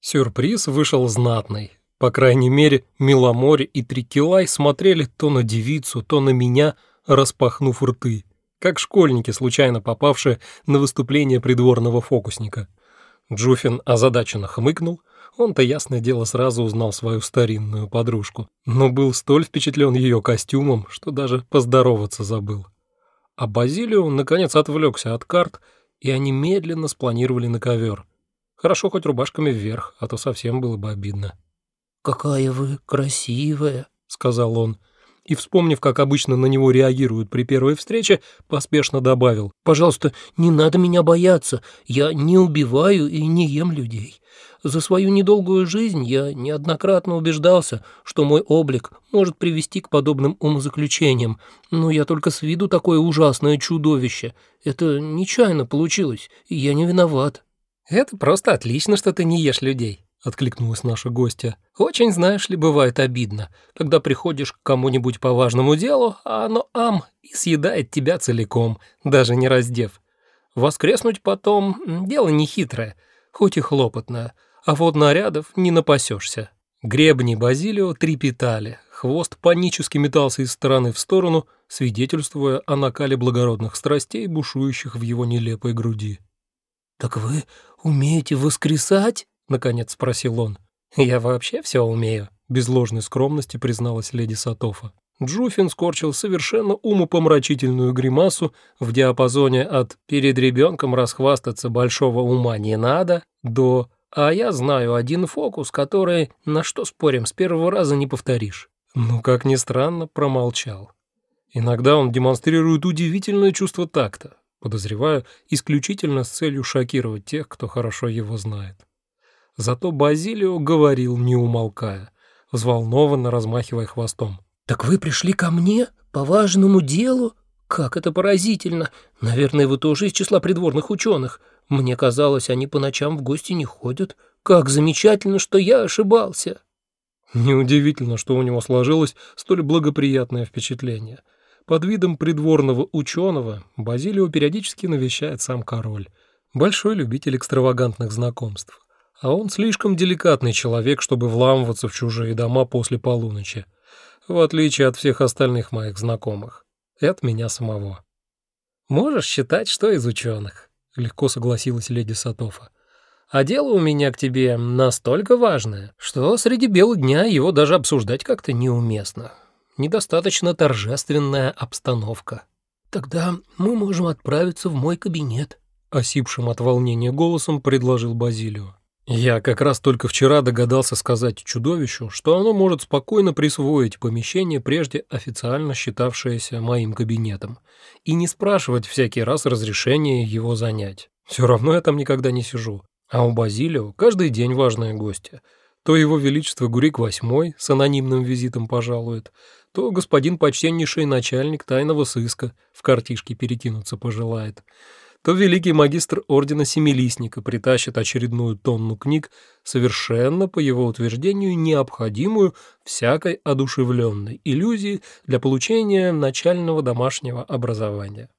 Сюрприз вышел знатный. По крайней мере, Миломоре и Трикилай смотрели то на девицу, то на меня, распахнув рты, как школьники, случайно попавшие на выступление придворного фокусника. Джуфин озадаченно хмыкнул, он-то, ясное дело, сразу узнал свою старинную подружку, но был столь впечатлен ее костюмом, что даже поздороваться забыл. А Базилио, наконец, отвлекся от карт, и они медленно спланировали на ковер. Хорошо хоть рубашками вверх, а то совсем было бы обидно. «Какая вы красивая», — сказал он, и, вспомнив, как обычно на него реагируют при первой встрече, поспешно добавил. «Пожалуйста, не надо меня бояться, я не убиваю и не ем людей. За свою недолгую жизнь я неоднократно убеждался, что мой облик может привести к подобным умозаключениям, но я только с виду такое ужасное чудовище. Это нечаянно получилось, и я не виноват». «Это просто отлично, что ты не ешь людей», — откликнулась наша гостья. «Очень, знаешь ли, бывает обидно, когда приходишь к кому-нибудь по важному делу, а оно ам и съедает тебя целиком, даже не раздев. Воскреснуть потом — дело нехитрое, хоть и хлопотное, а вот нарядов не напасешься». Гребни Базилио трепетали, хвост панически метался из стороны в сторону, свидетельствуя о накале благородных страстей, бушующих в его нелепой груди. «Так вы умеете воскресать?» — наконец спросил он. «Я вообще все умею», — без ложной скромности призналась леди Сатофа. Джуфин скорчил совершенно умопомрачительную гримасу в диапазоне от «перед ребенком расхвастаться большого ума не надо» до «а я знаю один фокус, который, на что спорим, с первого раза не повторишь». Ну, как ни странно, промолчал. Иногда он демонстрирует удивительное чувство такта, подозреваю, исключительно с целью шокировать тех, кто хорошо его знает. Зато Базилио говорил, не умолкая, взволнованно размахивая хвостом. «Так вы пришли ко мне? По важному делу? Как это поразительно! Наверное, вы тоже из числа придворных ученых. Мне казалось, они по ночам в гости не ходят. Как замечательно, что я ошибался!» Неудивительно, что у него сложилось столь благоприятное впечатление – под видом придворного ученого Базилио периодически навещает сам король, большой любитель экстравагантных знакомств. А он слишком деликатный человек, чтобы вламываться в чужие дома после полуночи, в отличие от всех остальных моих знакомых. И от меня самого. «Можешь считать, что из ученых», — легко согласилась леди Сатофа. «А дело у меня к тебе настолько важное, что среди бела дня его даже обсуждать как-то неуместно недостаточно торжественная обстановка. «Тогда мы можем отправиться в мой кабинет», — осипшим от волнения голосом предложил Базилио. Я как раз только вчера догадался сказать чудовищу, что оно может спокойно присвоить помещение, прежде официально считавшееся моим кабинетом, и не спрашивать всякий раз разрешения его занять. Все равно я там никогда не сижу. А у Базилио каждый день важные гости. То его величество Гурик VIII с анонимным визитом пожалует, то господин почтеннейший начальник тайного сыска в картишке перекинуться пожелает, то великий магистр ордена Семилистника притащит очередную тонну книг, совершенно, по его утверждению, необходимую всякой одушевленной иллюзии для получения начального домашнего образования.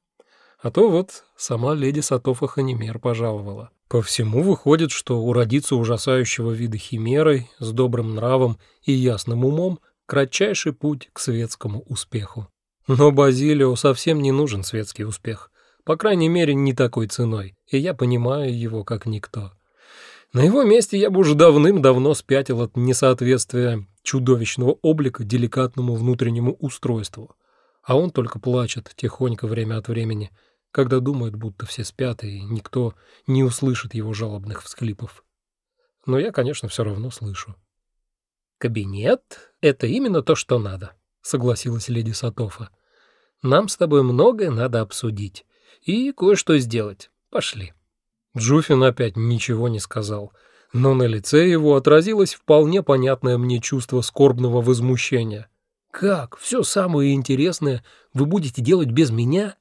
А то вот сама леди Сатофа Ханимер пожаловала. По всему выходит, что уродиться ужасающего вида химерой, с добрым нравом и ясным умом – кратчайший путь к светскому успеху. Но Базилио совсем не нужен светский успех, по крайней мере, не такой ценой, и я понимаю его как никто. На его месте я бы уже давным-давно спятил от несоответствия чудовищного облика деликатному внутреннему устройству, а он только плачет тихонько время от времени, когда думает, будто все спят, и никто не услышит его жалобных всхлипов. Но я, конечно, все равно слышу. «Кабинет — это именно то, что надо», — согласилась леди Сатофа. «Нам с тобой многое надо обсудить и кое-что сделать. Пошли». Джуфин опять ничего не сказал, но на лице его отразилось вполне понятное мне чувство скорбного возмущения. «Как? Все самое интересное вы будете делать без меня?